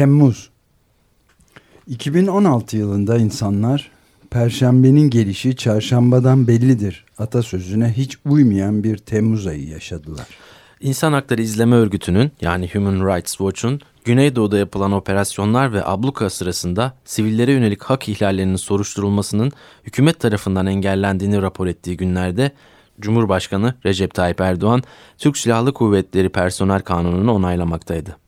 Temmuz 2016 yılında insanlar Perşembenin gelişi çarşambadan bellidir atasözüne hiç uymayan bir Temmuz ayı yaşadılar. İnsan Hakları İzleme Örgütü'nün yani Human Rights Watch'un Güneydoğu'da yapılan operasyonlar ve abluka sırasında sivillere yönelik hak ihlallerinin soruşturulmasının hükümet tarafından engellendiğini rapor ettiği günlerde Cumhurbaşkanı Recep Tayyip Erdoğan Türk Silahlı Kuvvetleri Personel Kanunu'nu onaylamaktaydı.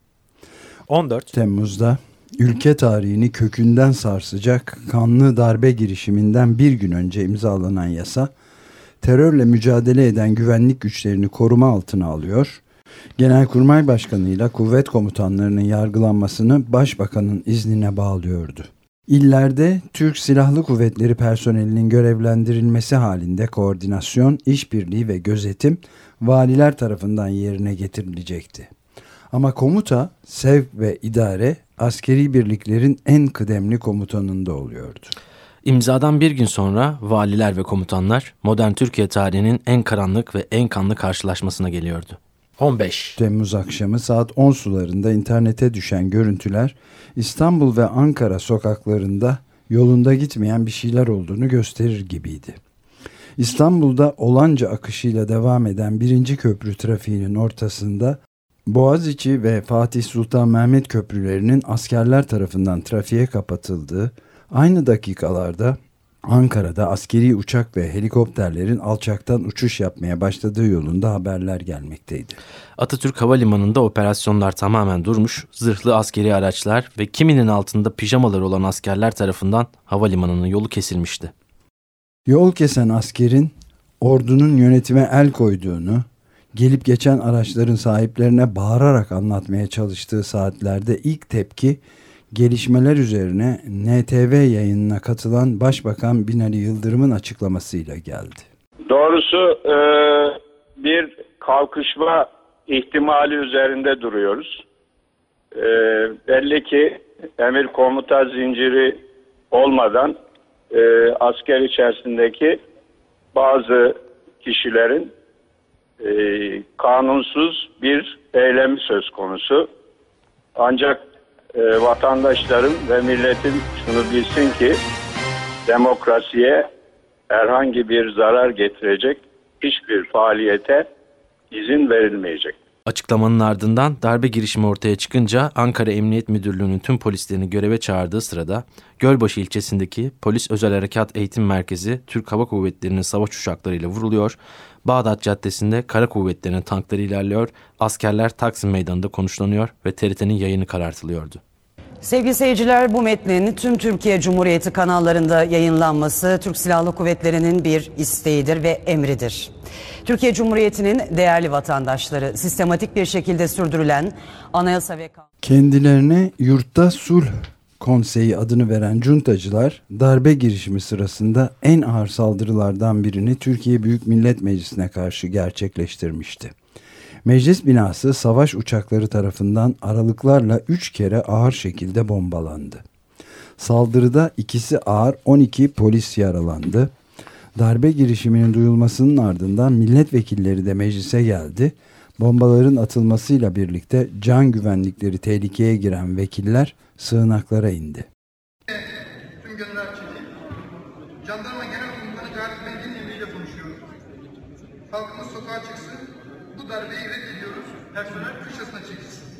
14 Temmuz'da ülke tarihini kökünden sarsacak kanlı darbe girişiminden bir gün önce imzalanan yasa, terörle mücadele eden güvenlik güçlerini koruma altına alıyor, Genelkurmay Başkanı ile kuvvet komutanlarının yargılanmasını başbakanın iznine bağlıyordu. İllerde Türk Silahlı Kuvvetleri personelinin görevlendirilmesi halinde koordinasyon, işbirliği ve gözetim valiler tarafından yerine getirilecekti. Ama komuta, sev ve idare askeri birliklerin en kıdemli komutanında oluyordu. İmzadan bir gün sonra valiler ve komutanlar modern Türkiye tarihinin en karanlık ve en kanlı karşılaşmasına geliyordu. 15 Temmuz akşamı saat 10 sularında internete düşen görüntüler İstanbul ve Ankara sokaklarında yolunda gitmeyen bir şeyler olduğunu gösterir gibiydi. İstanbul'da olanca akışıyla devam eden birinci köprü trafiğinin ortasında Boğaziçi ve Fatih Sultan Mehmet köprülerinin askerler tarafından trafiğe kapatıldığı, aynı dakikalarda Ankara'da askeri uçak ve helikopterlerin alçaktan uçuş yapmaya başladığı yolunda haberler gelmekteydi. Atatürk Havalimanı'nda operasyonlar tamamen durmuş, zırhlı askeri araçlar ve kiminin altında pijamaları olan askerler tarafından havalimanının yolu kesilmişti. Yol kesen askerin ordunun yönetime el koyduğunu, gelip geçen araçların sahiplerine bağırarak anlatmaya çalıştığı saatlerde ilk tepki gelişmeler üzerine NTV yayınına katılan Başbakan Binali Yıldırım'ın açıklamasıyla geldi. Doğrusu e, bir kalkışma ihtimali üzerinde duruyoruz. E, belli ki emir komuta zinciri olmadan e, asker içerisindeki bazı kişilerin e, kanunsuz bir eylem söz konusu. Ancak e, vatandaşlarım ve milletim şunu bilsin ki demokrasiye herhangi bir zarar getirecek hiçbir faaliyete izin verilmeyecek. Açıklamanın ardından darbe girişimi ortaya çıkınca Ankara Emniyet Müdürlüğü'nün tüm polislerini göreve çağırdığı sırada Gölbaşı ilçesindeki Polis Özel Harekat Eğitim Merkezi Türk Hava Kuvvetleri'nin savaş uçaklarıyla vuruluyor. Bağdat Caddesi'nde Kara Kuvvetleri'nin tankları ilerliyor, askerler Taksim Meydanı'nda konuşlanıyor ve TRT'nin yayını karartılıyordu. Sevgili seyirciler bu metnin tüm Türkiye Cumhuriyeti kanallarında yayınlanması Türk Silahlı Kuvvetleri'nin bir isteğidir ve emridir. Türkiye Cumhuriyeti'nin değerli vatandaşları sistematik bir şekilde sürdürülen anayasa ve kendilerine yurtta sulh konseyi adını veren cuntacılar darbe girişimi sırasında en ağır saldırılardan birini Türkiye Büyük Millet Meclisi'ne karşı gerçekleştirmişti. Meclis binası savaş uçakları tarafından aralıklarla 3 kere ağır şekilde bombalandı. Saldırıda ikisi ağır 12 polis yaralandı. Darbe girişiminin duyulmasının ardından milletvekilleri de meclise geldi. Bombaların atılmasıyla birlikte can güvenlikleri tehlikeye giren vekiller sığınaklara indi. Tüm gönüller Jandarma Genel Komutanı Galip Bey'in emriyle konuşuyoruz. Halkımız sokağa çıksın, bu darbeyi reddediyoruz. Personel köşesine çekilsin.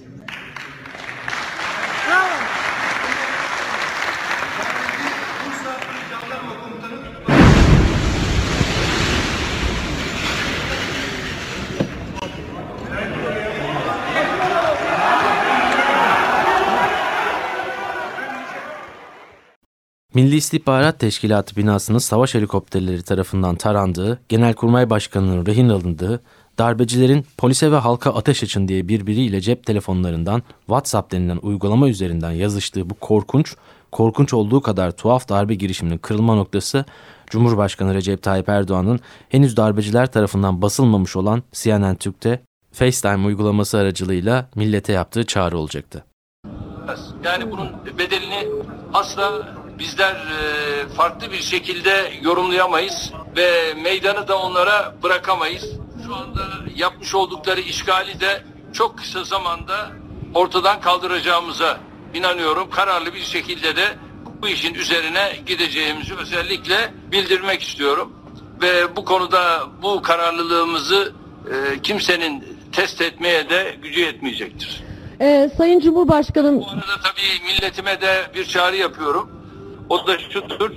Milli İstihbarat Teşkilatı binasının savaş helikopterleri tarafından tarandığı, Genelkurmay Başkanı'nın rehin alındığı, darbecilerin polise ve halka ateş açın diye birbiriyle cep telefonlarından WhatsApp denilen uygulama üzerinden yazıştığı bu korkunç, korkunç olduğu kadar tuhaf darbe girişiminin kırılma noktası Cumhurbaşkanı Recep Tayyip Erdoğan'ın henüz darbeciler tarafından basılmamış olan CNN Türk'te FaceTime uygulaması aracılığıyla millete yaptığı çağrı olacaktı. Yani bunun bedelini asla bizler e, farklı bir şekilde yorumlayamayız ve meydanı da onlara bırakamayız. Şu anda yapmış oldukları işgali de çok kısa zamanda ortadan kaldıracağımıza inanıyorum kararlı bir şekilde de bu işin üzerine gideceğimizi özellikle bildirmek istiyorum. Ve bu konuda bu kararlılığımızı e, kimsenin test etmeye de gücü yetmeyecektir. Ee, Sayın Cumhurbaşkanım... Bu arada tabii milletime de bir çağrı yapıyorum. O da şudur.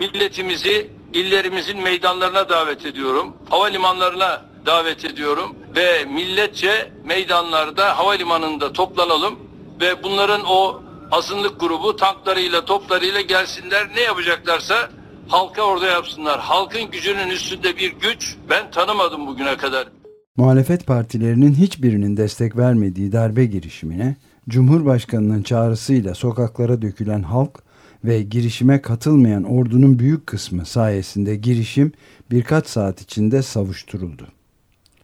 Milletimizi illerimizin meydanlarına davet ediyorum. Havalimanlarına davet ediyorum. Ve milletçe meydanlarda, havalimanında toplanalım. Ve bunların o azınlık grubu tanklarıyla, toplarıyla gelsinler. Ne yapacaklarsa halka orada yapsınlar. Halkın gücünün üstünde bir güç ben tanımadım bugüne kadar. Muhalefet partilerinin hiçbirinin destek vermediği darbe girişimine Cumhurbaşkanının çağrısıyla sokaklara dökülen halk ve girişime katılmayan ordunun büyük kısmı sayesinde girişim birkaç saat içinde savuşturuldu.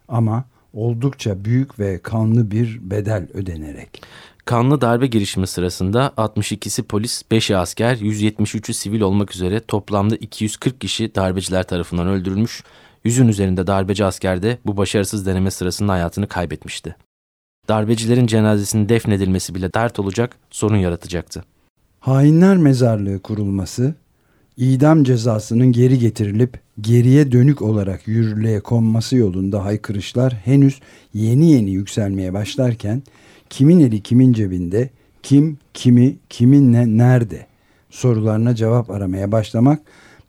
Ama oldukça büyük ve kanlı bir bedel ödenerek. Kanlı darbe girişimi sırasında 62'si polis, 5'i asker, 173'ü sivil olmak üzere toplamda 240 kişi darbeciler tarafından öldürülmüş, yüzün üzerinde darbeci asker de bu başarısız deneme sırasında hayatını kaybetmişti. Darbecilerin cenazesinin defnedilmesi bile dert olacak, sorun yaratacaktı. Hainler mezarlığı kurulması, idam cezasının geri getirilip geriye dönük olarak yürürlüğe konması yolunda haykırışlar henüz yeni yeni yükselmeye başlarken kimin eli kimin cebinde, kim kimi kiminle nerede sorularına cevap aramaya başlamak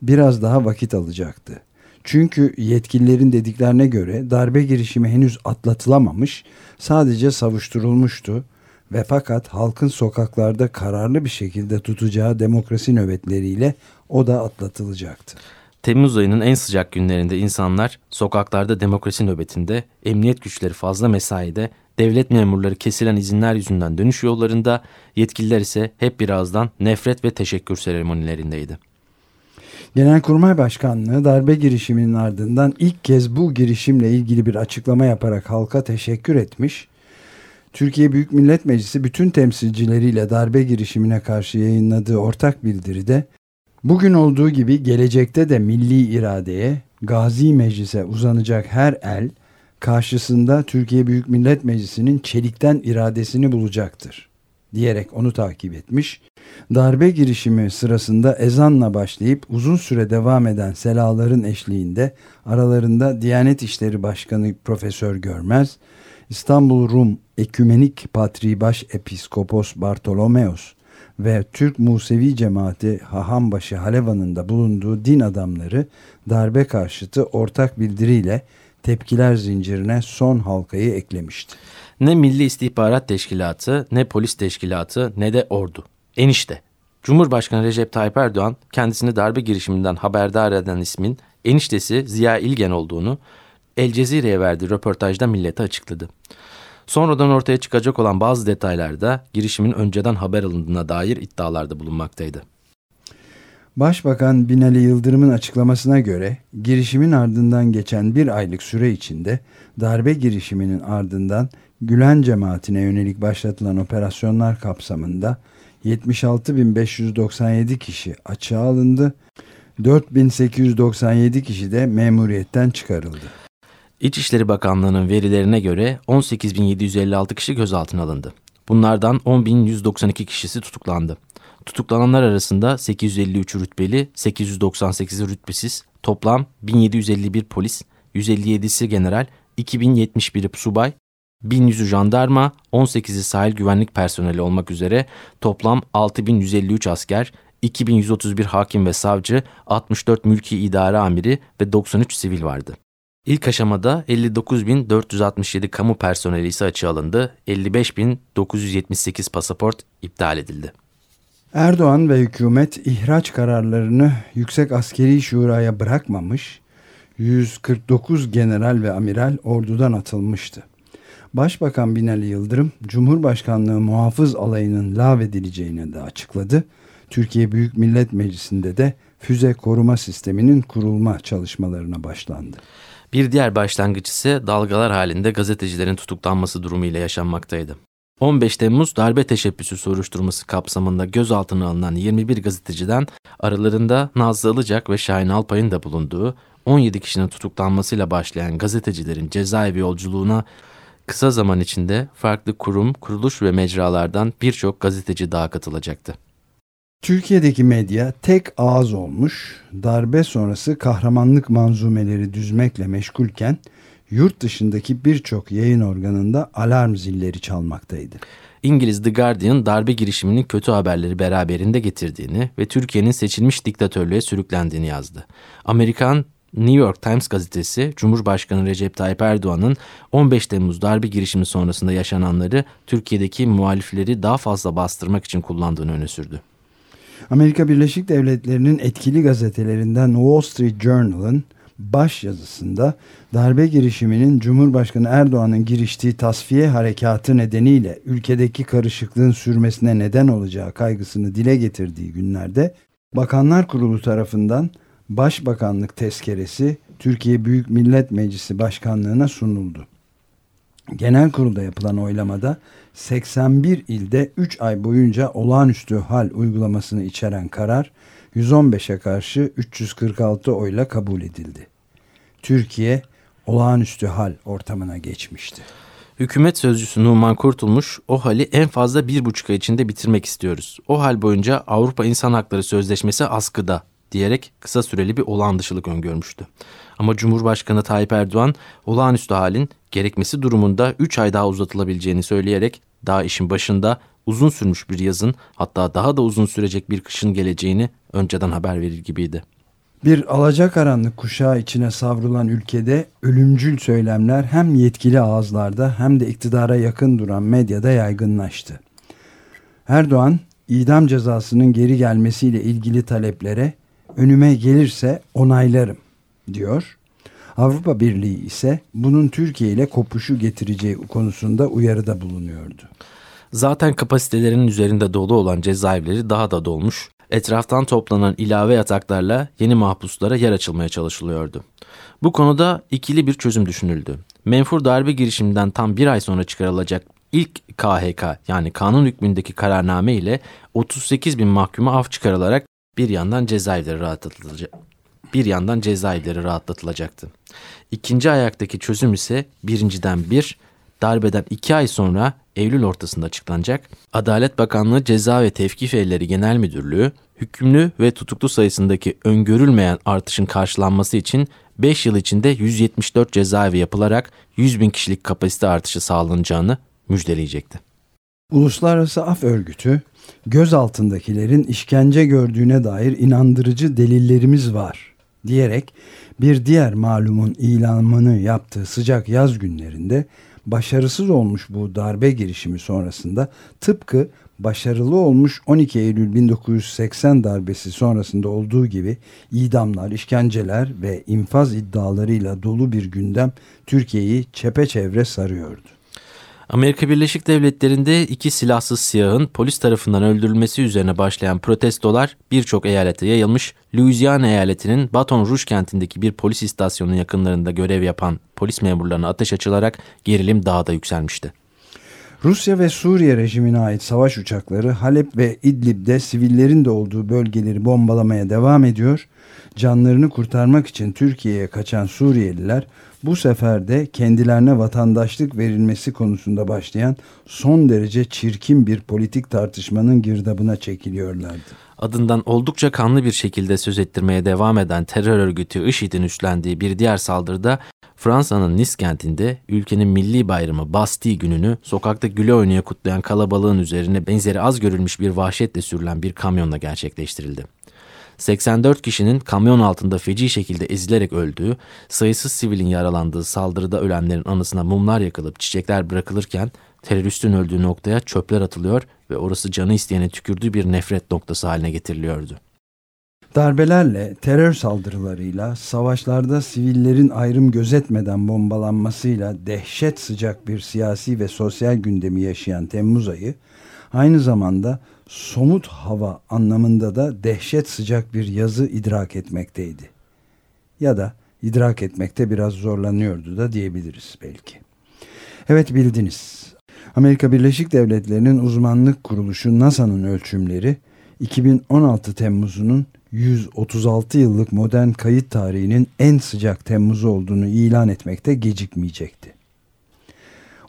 biraz daha vakit alacaktı. Çünkü yetkililerin dediklerine göre darbe girişimi henüz atlatılamamış, sadece savuşturulmuştu ve fakat halkın sokaklarda kararlı bir şekilde tutacağı demokrasi nöbetleriyle o da atlatılacaktı. Temmuz ayının en sıcak günlerinde insanlar sokaklarda demokrasi nöbetinde, emniyet güçleri fazla mesaide, devlet memurları kesilen izinler yüzünden dönüş yollarında, yetkililer ise hep birazdan nefret ve teşekkür seremonilerindeydi. Genelkurmay Başkanlığı darbe girişiminin ardından ilk kez bu girişimle ilgili bir açıklama yaparak halka teşekkür etmiş. Türkiye Büyük Millet Meclisi bütün temsilcileriyle darbe girişimine karşı yayınladığı ortak bildiride bugün olduğu gibi gelecekte de milli iradeye, gazi meclise uzanacak her el karşısında Türkiye Büyük Millet Meclisi'nin çelikten iradesini bulacaktır diyerek onu takip etmiş. Darbe girişimi sırasında ezanla başlayıp uzun süre devam eden selaların eşliğinde aralarında Diyanet İşleri Başkanı Profesör Görmez, İstanbul Rum Ekümenik Patriği Baş Episkopos Bartolomeos ve Türk Musevi Cemaati Hahambaşı Halevan'ın bulunduğu din adamları darbe karşıtı ortak bildiriyle tepkiler zincirine son halkayı eklemişti. Ne Milli İstihbarat Teşkilatı, ne Polis Teşkilatı, ne de ordu. Enişte. Cumhurbaşkanı Recep Tayyip Erdoğan kendisini darbe girişiminden haberdar eden ismin eniştesi Ziya İlgen olduğunu El Cezire'ye verdiği röportajda millete açıkladı. Sonradan ortaya çıkacak olan bazı detaylarda girişimin önceden haber alındığına dair iddialarda bulunmaktaydı. Başbakan Binali Yıldırım'ın açıklamasına göre girişimin ardından geçen bir aylık süre içinde darbe girişiminin ardından Gülen cemaatine yönelik başlatılan operasyonlar kapsamında 76.597 kişi açığa alındı, 4.897 kişi de memuriyetten çıkarıldı. İçişleri Bakanlığı'nın verilerine göre 18.756 kişi gözaltına alındı. Bunlardan 10.192 kişisi tutuklandı. Tutuklananlar arasında 853 rütbeli, 898 rütbesiz, toplam 1751 polis, 157'si general, 2071'i subay, 1100'ü jandarma, 18'i sahil güvenlik personeli olmak üzere toplam 6153 asker, 2131 hakim ve savcı, 64 mülki idare amiri ve 93 sivil vardı. İlk aşamada 59.467 kamu personeli ise açığa alındı, 55.978 pasaport iptal edildi. Erdoğan ve hükümet ihraç kararlarını Yüksek Askeri Şura'ya bırakmamış, 149 general ve amiral ordudan atılmıştı. Başbakan Binali Yıldırım, Cumhurbaşkanlığı muhafız alayının lağvedileceğini de açıkladı. Türkiye Büyük Millet Meclisi'nde de füze koruma sisteminin kurulma çalışmalarına başlandı. Bir diğer başlangıç ise dalgalar halinde gazetecilerin tutuklanması durumu ile yaşanmaktaydı. 15 Temmuz darbe teşebbüsü soruşturması kapsamında gözaltına alınan 21 gazeteciden aralarında Nazlı Ilıcak ve Şahin Alpay'ın da bulunduğu 17 kişinin tutuklanmasıyla başlayan gazetecilerin cezaevi yolculuğuna kısa zaman içinde farklı kurum, kuruluş ve mecralardan birçok gazeteci daha katılacaktı. Türkiye'deki medya tek ağız olmuş, darbe sonrası kahramanlık manzumeleri düzmekle meşgulken yurt dışındaki birçok yayın organında alarm zilleri çalmaktaydı. İngiliz The Guardian darbe girişiminin kötü haberleri beraberinde getirdiğini ve Türkiye'nin seçilmiş diktatörlüğe sürüklendiğini yazdı. Amerikan New York Times gazetesi Cumhurbaşkanı Recep Tayyip Erdoğan'ın 15 Temmuz darbe girişimi sonrasında yaşananları Türkiye'deki muhalifleri daha fazla bastırmak için kullandığını öne sürdü. Amerika Birleşik Devletleri'nin etkili gazetelerinden Wall Street Journal'ın baş yazısında darbe girişiminin Cumhurbaşkanı Erdoğan'ın giriştiği tasfiye harekatı nedeniyle ülkedeki karışıklığın sürmesine neden olacağı kaygısını dile getirdiği günlerde Bakanlar Kurulu tarafından Başbakanlık tezkeresi Türkiye Büyük Millet Meclisi Başkanlığı'na sunuldu. Genel kurulda yapılan oylamada 81 ilde 3 ay boyunca olağanüstü hal uygulamasını içeren karar 115'e karşı 346 oyla kabul edildi. Türkiye olağanüstü hal ortamına geçmişti. Hükümet sözcüsü Numan Kurtulmuş o hali en fazla bir buçuk ay içinde bitirmek istiyoruz. O hal boyunca Avrupa İnsan Hakları Sözleşmesi askıda diyerek kısa süreli bir olağan dışılık öngörmüştü. Ama Cumhurbaşkanı Tayyip Erdoğan olağanüstü halin gerekmesi durumunda 3 ay daha uzatılabileceğini söyleyerek daha işin başında uzun sürmüş bir yazın hatta daha da uzun sürecek bir kışın geleceğini önceden haber verir gibiydi. Bir alacakaranlık kuşağı içine savrulan ülkede ölümcül söylemler hem yetkili ağızlarda hem de iktidara yakın duran medyada yaygınlaştı. Erdoğan idam cezasının geri gelmesiyle ilgili taleplere önüme gelirse onaylarım diyor. Avrupa Birliği ise bunun Türkiye ile kopuşu getireceği konusunda uyarıda bulunuyordu. Zaten kapasitelerinin üzerinde dolu olan cezaevleri daha da dolmuş, etraftan toplanan ilave yataklarla yeni mahpuslara yer açılmaya çalışılıyordu. Bu konuda ikili bir çözüm düşünüldü. Menfur darbe girişiminden tam bir ay sonra çıkarılacak ilk KHK yani kanun hükmündeki kararname ile 38 bin mahkuma af çıkarılarak bir yandan cezaevleri rahatlatılacak. Bir yandan cezaevleri rahatlatılacaktı. İkinci ayaktaki çözüm ise birinciden bir, darbeden iki ay sonra Eylül ortasında açıklanacak. Adalet Bakanlığı Ceza ve Tevkif Elleri Genel Müdürlüğü, hükümlü ve tutuklu sayısındaki öngörülmeyen artışın karşılanması için 5 yıl içinde 174 cezaevi yapılarak 100 bin kişilik kapasite artışı sağlanacağını müjdeleyecekti. Uluslararası Af Örgütü, göz altındakilerin işkence gördüğüne dair inandırıcı delillerimiz var diyerek bir diğer malumun ilanını yaptığı sıcak yaz günlerinde başarısız olmuş bu darbe girişimi sonrasında tıpkı başarılı olmuş 12 Eylül 1980 darbesi sonrasında olduğu gibi idamlar, işkenceler ve infaz iddialarıyla dolu bir gündem Türkiye'yi çepeçevre sarıyordu. Amerika Birleşik Devletleri'nde iki silahsız siyahın polis tarafından öldürülmesi üzerine başlayan protestolar birçok eyalete yayılmış. Louisiana eyaletinin Baton Rouge kentindeki bir polis istasyonunun yakınlarında görev yapan polis memurlarına ateş açılarak gerilim daha da yükselmişti. Rusya ve Suriye rejimine ait savaş uçakları Halep ve İdlib'de sivillerin de olduğu bölgeleri bombalamaya devam ediyor. Canlarını kurtarmak için Türkiye'ye kaçan Suriyeliler bu sefer de kendilerine vatandaşlık verilmesi konusunda başlayan son derece çirkin bir politik tartışmanın girdabına çekiliyorlardı. Adından oldukça kanlı bir şekilde söz ettirmeye devam eden terör örgütü IŞİD'in üstlendiği bir diğer saldırıda Fransa'nın Nice kentinde ülkenin milli bayramı Bastille gününü sokakta güle oynaya kutlayan kalabalığın üzerine benzeri az görülmüş bir vahşetle sürülen bir kamyonla gerçekleştirildi. 84 kişinin kamyon altında feci şekilde ezilerek öldüğü, sayısız sivilin yaralandığı saldırıda ölenlerin anısına mumlar yakılıp çiçekler bırakılırken teröristin öldüğü noktaya çöpler atılıyor ve orası canı isteyene tükürdüğü bir nefret noktası haline getiriliyordu. Darbelerle, terör saldırılarıyla, savaşlarda sivillerin ayrım gözetmeden bombalanmasıyla dehşet sıcak bir siyasi ve sosyal gündemi yaşayan Temmuz ayı, aynı zamanda somut hava anlamında da dehşet sıcak bir yazı idrak etmekteydi. Ya da idrak etmekte biraz zorlanıyordu da diyebiliriz belki. Evet bildiniz. Amerika Birleşik Devletleri'nin uzmanlık kuruluşu NASA'nın ölçümleri 2016 Temmuz'unun 136 yıllık modern kayıt tarihinin en sıcak Temmuz olduğunu ilan etmekte gecikmeyecekti.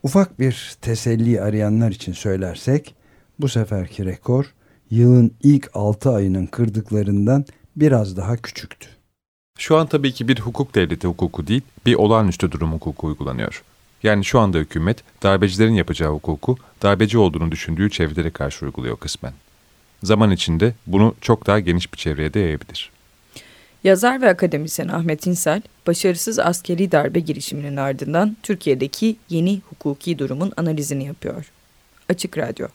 Ufak bir teselli arayanlar için söylersek bu seferki rekor yılın ilk 6 ayının kırdıklarından biraz daha küçüktü. Şu an tabii ki bir hukuk devleti hukuku değil, bir olağanüstü durum hukuku uygulanıyor. Yani şu anda hükümet darbecilerin yapacağı hukuku darbeci olduğunu düşündüğü çevrelere karşı uyguluyor kısmen. Zaman içinde bunu çok daha geniş bir çevreye de yayabilir. Yazar ve akademisyen Ahmet İnsel, başarısız askeri darbe girişiminin ardından Türkiye'deki yeni hukuki durumun analizini yapıyor. Açık Radyo